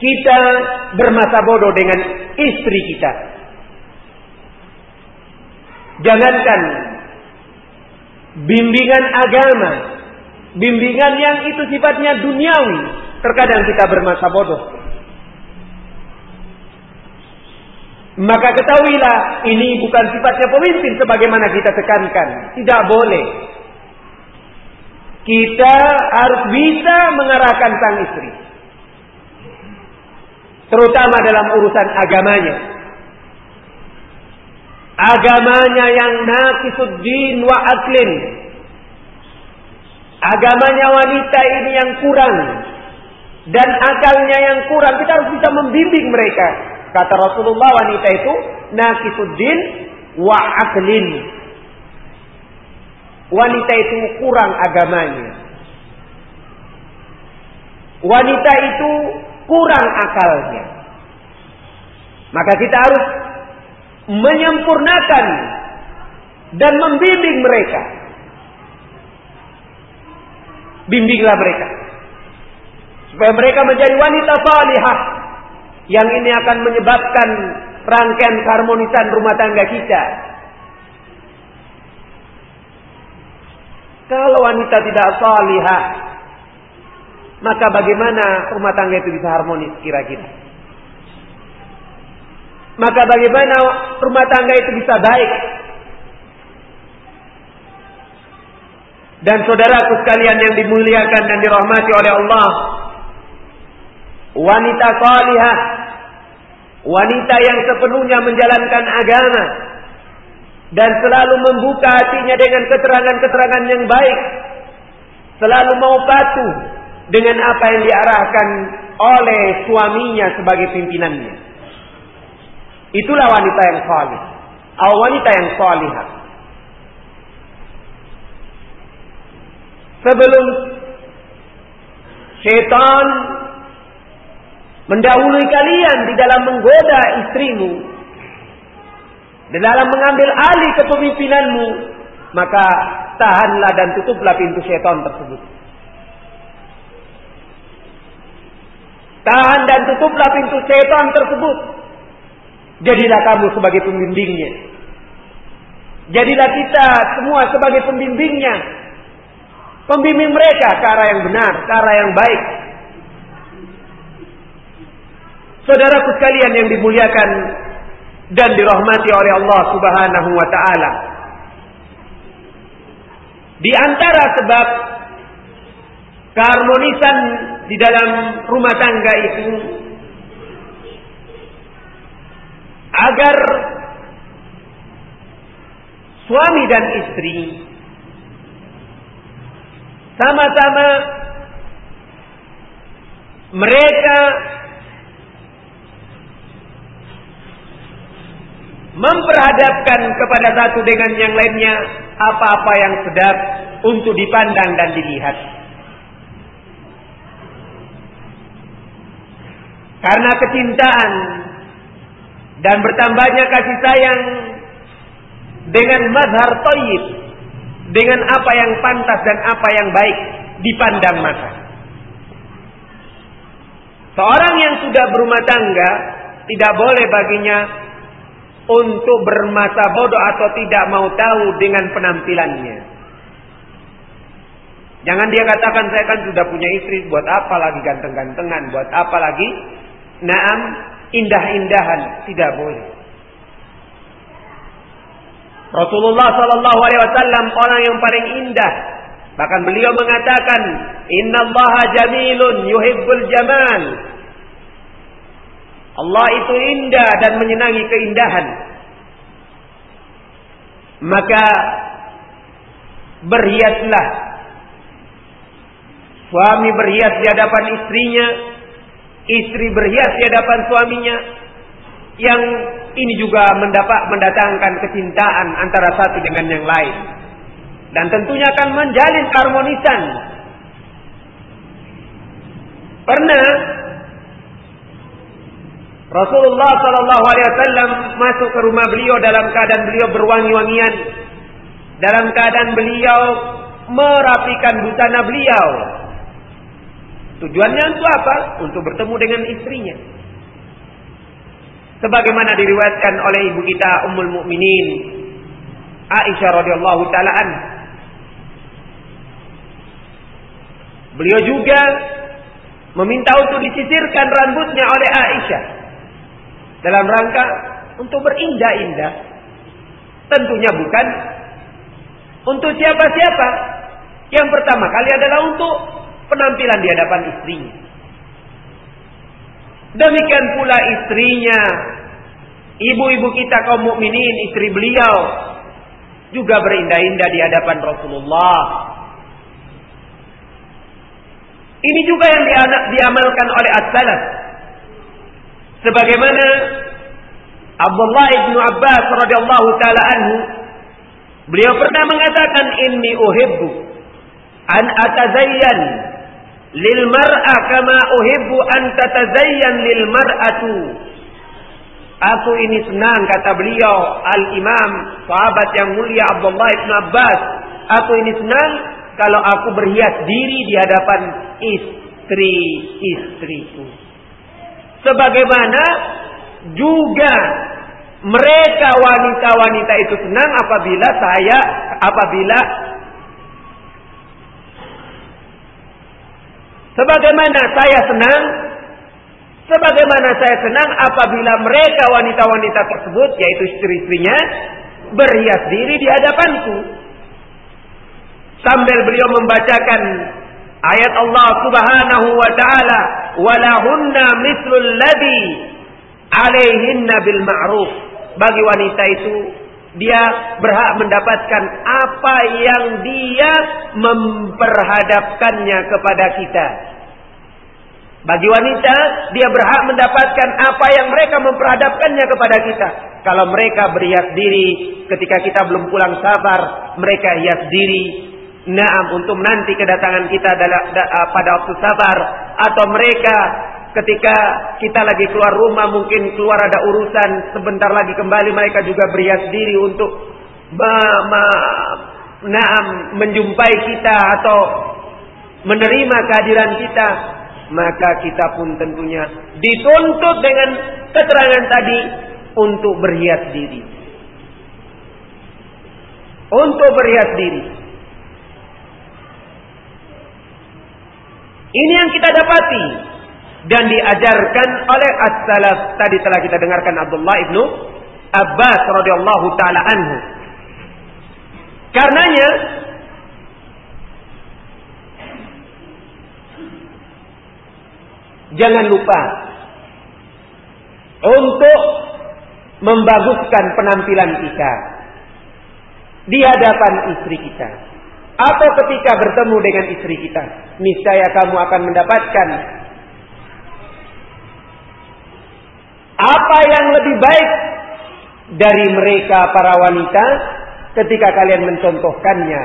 kita bermasa bodoh dengan istri kita. Jangankan bimbingan agama, bimbingan yang itu sifatnya duniawi, terkadang kita bermasa bodoh. Maka ketahuilah ini bukan sifatnya pemimpin sebagaimana kita tekankan. Tidak boleh. Kita harus bisa mengarahkan sang istri. Terutama dalam urusan agamanya agamanya yang nakisuddin wa aklin. Agamanya wanita ini yang kurang dan akalnya yang kurang. Kita harus bisa membimbing mereka. Kata Rasulullah wanita itu nakisuddin wa aklin. Wanita itu kurang agamanya. Wanita itu kurang akalnya. Maka kita harus menyempurnakan dan membimbing mereka. Bimbinglah mereka. Supaya mereka menjadi wanita salihah. Yang ini akan menyebabkan rangkaian keharmonisan rumah tangga kita. Kalau wanita tidak salihah, maka bagaimana rumah tangga itu bisa harmonis kira-kira? Maka bagaimana rumah tangga itu bisa baik? Dan saudaraku sekalian yang dimuliakan dan dirahmati oleh Allah, wanita salihah, wanita yang sepenuhnya menjalankan agama dan selalu membuka hatinya dengan keterangan-keterangan yang baik, selalu mau patuh dengan apa yang diarahkan oleh suaminya sebagai pimpinannya. Itulah wanita yang salih. Atau wanita yang salihah. Sebelum setan mendahului kalian di dalam menggoda istrimu, di dalam mengambil alih kepemimpinanmu, maka tahanlah dan tutuplah pintu setan tersebut. Tahan dan tutuplah pintu setan tersebut. Jadilah kamu sebagai pembimbingnya. Jadilah kita semua sebagai pembimbingnya. Pembimbing mereka ke arah yang benar, ke arah yang baik. Saudaraku sekalian yang dimuliakan dan dirahmati oleh Allah Subhanahu wa taala. Di antara sebab keharmonisan di dalam rumah tangga itu agar suami dan istri sama-sama mereka memperhadapkan kepada satu dengan yang lainnya apa-apa yang sedap untuk dipandang dan dilihat. Karena kecintaan dan bertambahnya kasih sayang dengan mazhar toyib dengan apa yang pantas dan apa yang baik dipandang mata. Seorang yang sudah berumah tangga tidak boleh baginya untuk bermasa bodoh atau tidak mau tahu dengan penampilannya. Jangan dia katakan saya kan sudah punya istri, buat apa lagi ganteng-gantengan, buat apa lagi naam indah-indahan, tidak boleh. Rasulullah Shallallahu Alaihi Wasallam orang yang paling indah. Bahkan beliau mengatakan, Inna Allah jamilun yuhibbul jamal. Allah itu indah dan menyenangi keindahan. Maka berhiaslah. Suami berhias di hadapan istrinya, istri berhias di hadapan suaminya. Yang ini juga mendapat mendatangkan kecintaan antara satu dengan yang lain. Dan tentunya akan menjalin keharmonisan. Pernah Rasulullah Shallallahu Alaihi Wasallam masuk ke rumah beliau dalam keadaan beliau berwangi-wangian, dalam keadaan beliau merapikan busana beliau. Tujuannya untuk apa? Untuk bertemu dengan istrinya. Sebagaimana diriwayatkan oleh ibu kita Ummul Mukminin Aisyah radhiyallahu taala Beliau juga meminta untuk disisirkan rambutnya oleh Aisyah dalam rangka untuk berindah-indah. Tentunya bukan untuk siapa-siapa. Yang pertama kali adalah untuk penampilan di hadapan istrinya. Demikian pula istrinya, ibu-ibu kita kaum mukminin, istri beliau juga berindah-indah di hadapan Rasulullah. Ini juga yang diamalkan oleh as-salaf Sebagaimana Abdullah ibnu Abbas radhiyallahu taala anhu beliau pernah mengatakan inni uhibbu an atazayyan lil mar'a kama uhibbu an tatazayyan lil mar'atu. Aku ini senang kata beliau Al-Imam sahabat yang mulia Abdullah ibn Abbas. Aku ini senang kalau aku berhias diri di hadapan istri-istriku Sebagaimana juga mereka wanita-wanita itu senang apabila saya apabila sebagaimana saya senang sebagaimana saya senang apabila mereka wanita-wanita tersebut yaitu istri-istrinya berhias diri di hadapanku sambil beliau membacakan ayat Allah Subhanahu wa taala walahunna mislul ladhi alaihinna bil ma'ruf. Bagi wanita itu dia berhak mendapatkan apa yang dia memperhadapkannya kepada kita. Bagi wanita, dia berhak mendapatkan apa yang mereka memperhadapkannya kepada kita. Kalau mereka berhias diri ketika kita belum pulang sabar, mereka hias diri Naam untuk nanti kedatangan kita pada waktu sabar atau mereka ketika kita lagi keluar rumah mungkin keluar ada urusan sebentar lagi kembali mereka juga berhias diri untuk naam menjumpai kita atau menerima kehadiran kita. Maka kita pun tentunya dituntut dengan keterangan tadi untuk berhias diri. Untuk berhias diri. Ini yang kita dapati dan diajarkan oleh as-salaf. Tadi telah kita dengarkan Abdullah ibnu Abbas radhiyallahu taala anhu. Karenanya jangan lupa untuk membaguskan penampilan kita di hadapan istri kita atau ketika bertemu dengan istri kita, niscaya kamu akan mendapatkan apa yang lebih baik dari mereka para wanita ketika kalian mencontohkannya.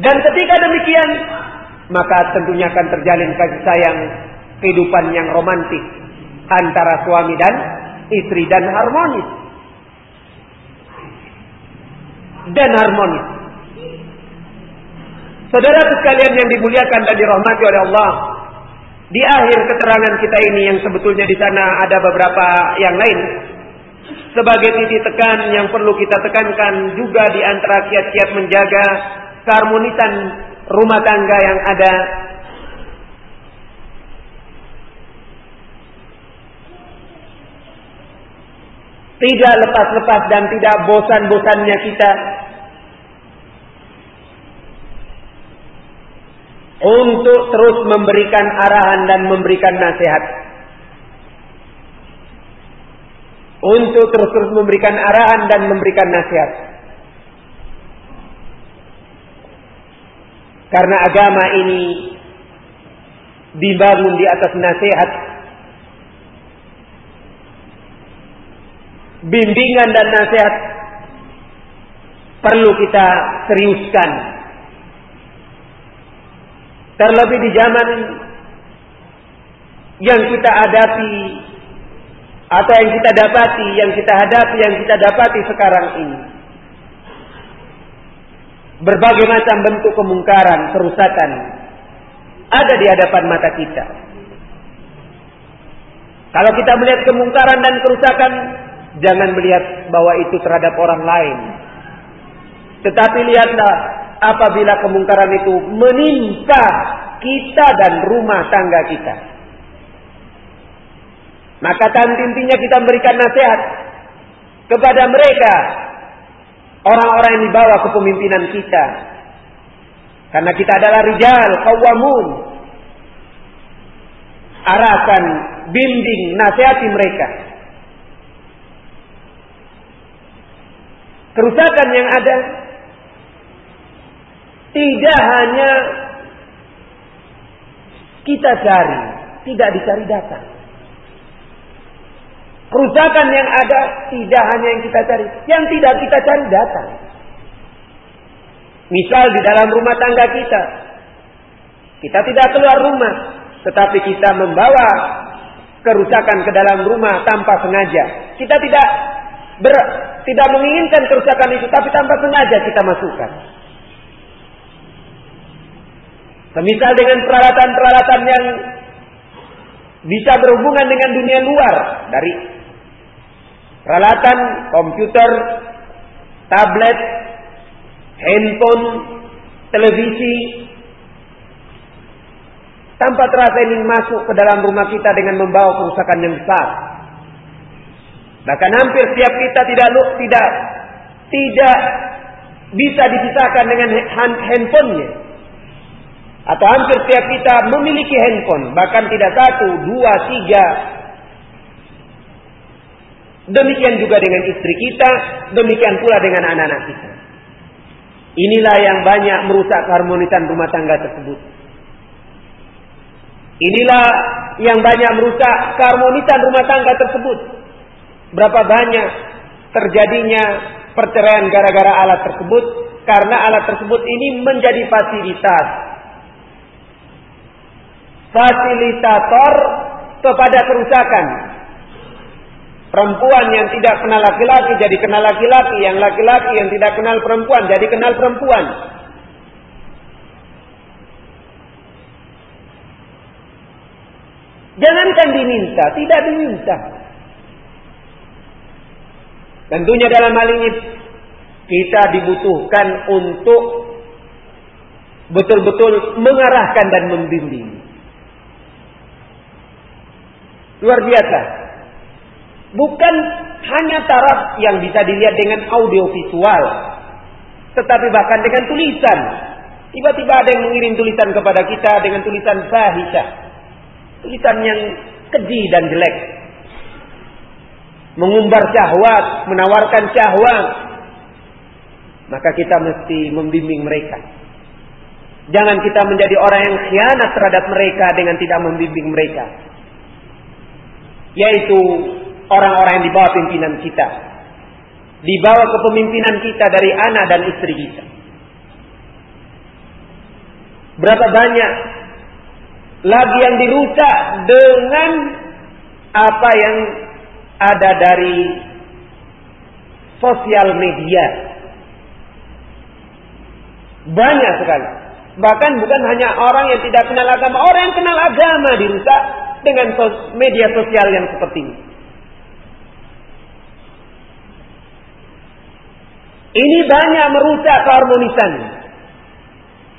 Dan ketika demikian, maka tentunya akan terjalin kasih sayang kehidupan yang romantis antara suami dan istri dan harmonis dan harmonis. Saudara sekalian yang dimuliakan dan dirahmati oleh Allah, Di akhir keterangan kita ini yang sebetulnya di sana ada beberapa yang lain. Sebagai titik tekan yang perlu kita tekankan juga di antara kiat-kiat menjaga keharmonisan rumah tangga yang ada tidak lepas-lepas dan tidak bosan-bosannya kita untuk terus memberikan arahan dan memberikan nasihat. Untuk terus-terus memberikan arahan dan memberikan nasihat. Karena agama ini dibangun di atas nasihat. Bimbingan dan nasihat perlu kita seriuskan Terlebih di zaman yang kita hadapi atau yang kita dapati, yang kita hadapi, yang kita dapati sekarang ini. Berbagai macam bentuk kemungkaran, kerusakan ada di hadapan mata kita. Kalau kita melihat kemungkaran dan kerusakan, jangan melihat bahwa itu terhadap orang lain. Tetapi lihatlah apabila kemungkaran itu menimpa kita dan rumah tangga kita. Maka tantintinya kita memberikan nasihat kepada mereka orang-orang yang dibawa kepemimpinan kita. Karena kita adalah rijal, kawamun. Arahkan, bimbing, nasihati mereka. Kerusakan yang ada tidak hanya kita cari, tidak dicari datang. Kerusakan yang ada tidak hanya yang kita cari, yang tidak kita cari datang. Misal di dalam rumah tangga kita, kita tidak keluar rumah, tetapi kita membawa kerusakan ke dalam rumah tanpa sengaja. Kita tidak ber, tidak menginginkan kerusakan itu, tapi tanpa sengaja kita masukkan. Semisal dengan peralatan-peralatan yang bisa berhubungan dengan dunia luar dari peralatan komputer, tablet, handphone, televisi tanpa terasa ini masuk ke dalam rumah kita dengan membawa kerusakan yang besar. Bahkan hampir setiap kita tidak tidak tidak bisa dipisahkan dengan handphonenya. Atau hampir setiap kita memiliki handphone. Bahkan tidak satu, dua, tiga. Demikian juga dengan istri kita. Demikian pula dengan anak-anak kita. Inilah yang banyak merusak keharmonisan rumah tangga tersebut. Inilah yang banyak merusak keharmonisan rumah tangga tersebut. Berapa banyak terjadinya perceraian gara-gara alat tersebut. Karena alat tersebut ini menjadi fasilitas fasilitator kepada kerusakan. Perempuan yang tidak kenal laki-laki jadi kenal laki-laki, yang laki-laki yang tidak kenal perempuan jadi kenal perempuan. Jangankan diminta, tidak diminta. Tentunya dalam hal ini kita dibutuhkan untuk betul-betul mengarahkan dan membimbing. Luar biasa. Bukan hanya taraf yang bisa dilihat dengan audio visual. Tetapi bahkan dengan tulisan. Tiba-tiba ada yang mengirim tulisan kepada kita dengan tulisan fahisyah. Tulisan yang keji dan jelek. Mengumbar syahwat, menawarkan syahwat. Maka kita mesti membimbing mereka. Jangan kita menjadi orang yang khianat terhadap mereka dengan tidak membimbing mereka yaitu orang-orang yang di bawah pimpinan kita. Di bawah kepemimpinan kita dari anak dan istri kita. Berapa banyak lagi yang dirusak dengan apa yang ada dari sosial media. Banyak sekali. Bahkan bukan hanya orang yang tidak kenal agama, orang yang kenal agama dirusak dengan media sosial yang seperti ini. Ini banyak merusak keharmonisan.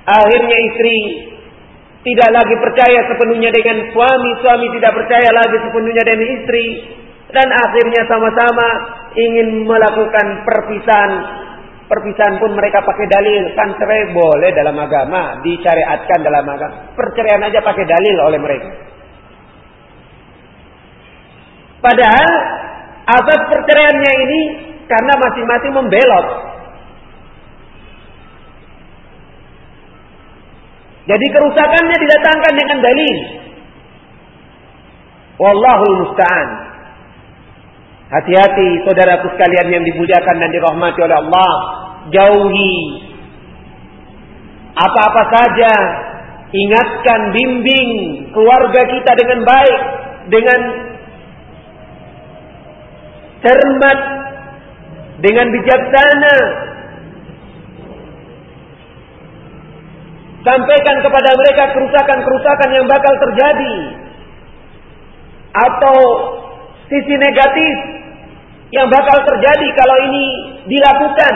Akhirnya istri tidak lagi percaya sepenuhnya dengan suami, suami tidak percaya lagi sepenuhnya dengan istri, dan akhirnya sama-sama ingin melakukan perpisahan. Perpisahan pun mereka pakai dalil, kan cerai boleh dalam agama, disyariatkan dalam agama. Perceraian aja pakai dalil oleh mereka. Padahal asas perceraiannya ini karena masing-masing membelot. Jadi kerusakannya didatangkan dengan dalil. Wallahul musta'an. Hati-hati saudaraku sekalian yang dimuliakan dan dirahmati oleh Allah. Jauhi apa-apa saja. Ingatkan, bimbing keluarga kita dengan baik. Dengan cermat. Dengan bijaksana. Sampaikan kepada mereka kerusakan-kerusakan yang bakal terjadi. Atau sisi negatif yang bakal terjadi kalau ini dilakukan.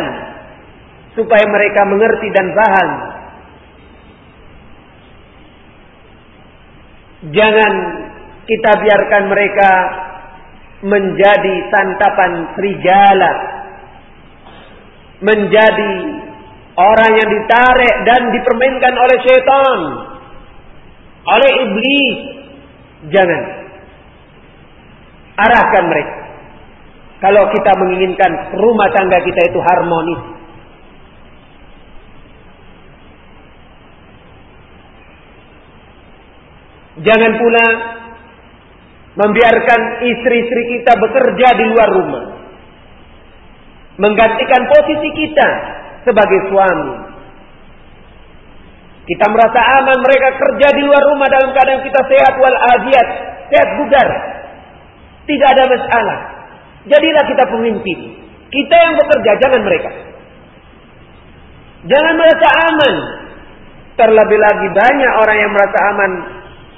Supaya mereka mengerti dan paham. Jangan kita biarkan mereka menjadi santapan serigala. Menjadi Orang yang ditarik dan dipermainkan oleh syaitan. Oleh iblis. Jangan. Arahkan mereka. Kalau kita menginginkan rumah tangga kita itu harmonis. Jangan pula membiarkan istri-istri kita bekerja di luar rumah. Menggantikan posisi kita sebagai suami. Kita merasa aman mereka kerja di luar rumah dalam keadaan kita sehat wal afiat, sehat bugar. Tidak ada masalah. Jadilah kita pemimpin. Kita yang bekerja, jangan mereka. Jangan merasa aman. Terlebih lagi banyak orang yang merasa aman.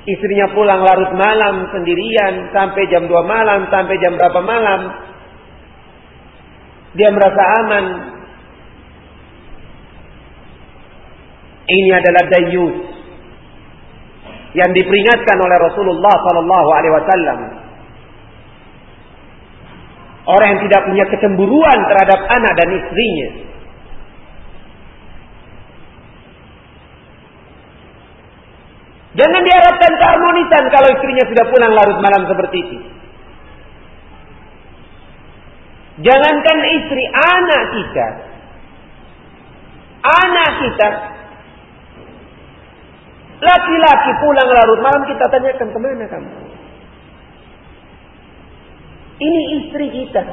Istrinya pulang larut malam sendirian sampai jam 2 malam, sampai jam berapa malam. Dia merasa aman, Ini adalah dayus yang diperingatkan oleh Rasulullah Sallallahu Alaihi Wasallam. Orang yang tidak punya kecemburuan terhadap anak dan istrinya. Jangan diharapkan keharmonisan kalau istrinya sudah pulang larut malam seperti itu. Jangankan istri, anak kita. Anak kita Laki-laki pulang larut malam kita tanyakan ke mana kamu? Ini istri kita.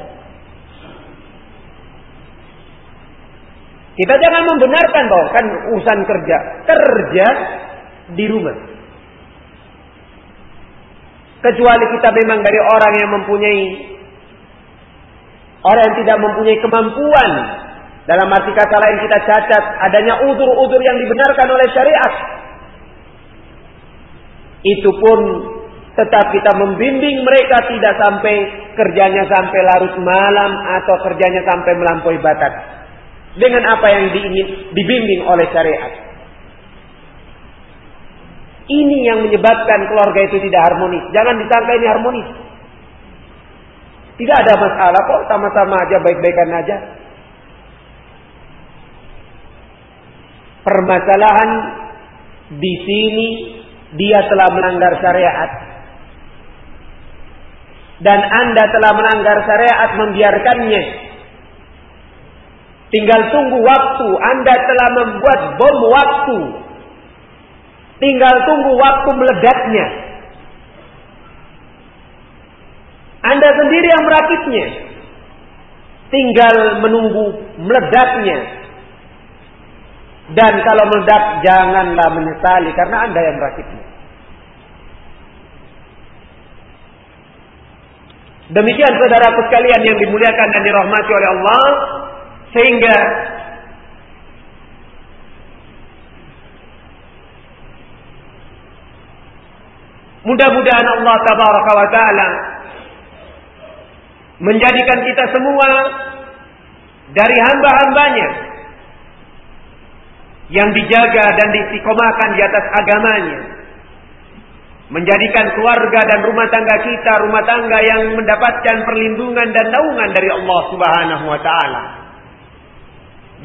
Kita jangan membenarkan bahwa kan urusan kerja. Kerja di rumah. Kecuali kita memang dari orang yang mempunyai orang yang tidak mempunyai kemampuan dalam arti kata lain kita cacat adanya udur-udur yang dibenarkan oleh syariat itu pun tetap kita membimbing mereka tidak sampai kerjanya sampai larut malam atau kerjanya sampai melampaui batas. Dengan apa yang diingin dibimbing oleh syariat. Ini yang menyebabkan keluarga itu tidak harmonis. Jangan disangka ini harmonis. Tidak ada masalah kok, sama-sama aja baik-baikan aja. Permasalahan di sini dia telah melanggar syariat. Dan Anda telah melanggar syariat membiarkannya. Tinggal tunggu waktu. Anda telah membuat bom waktu. Tinggal tunggu waktu meledaknya. Anda sendiri yang merakitnya. Tinggal menunggu meledaknya. Dan kalau meledak janganlah menyesali karena Anda yang merakitnya. Demikian saudaraku sekalian yang dimuliakan dan dirahmati oleh Allah sehingga Mudah-mudahan Allah tabaraka wa taala menjadikan kita semua dari hamba-hambanya yang dijaga dan diistiqomahkan di atas agamanya. Menjadikan keluarga dan rumah tangga kita rumah tangga yang mendapatkan perlindungan dan naungan dari Allah Subhanahu wa taala.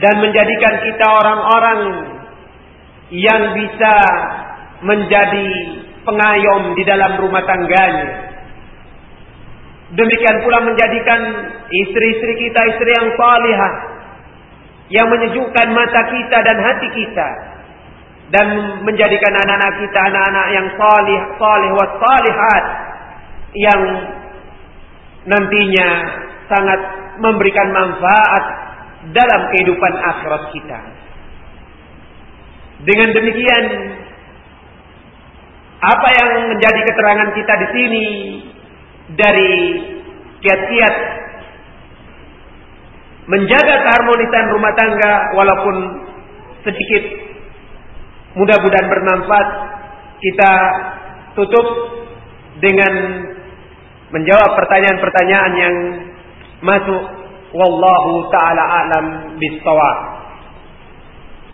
Dan menjadikan kita orang-orang yang bisa menjadi pengayom di dalam rumah tangganya. Demikian pula menjadikan istri-istri kita istri yang salihah yang menyejukkan mata kita dan hati kita dan menjadikan anak-anak kita anak-anak yang salih salih wa salihat yang nantinya sangat memberikan manfaat dalam kehidupan akhirat kita. Dengan demikian apa yang menjadi keterangan kita di sini dari kiat-kiat menjaga keharmonisan rumah tangga walaupun sedikit mudah-mudahan bermanfaat kita tutup dengan menjawab pertanyaan-pertanyaan yang masuk. Wallahu taala alam bisawab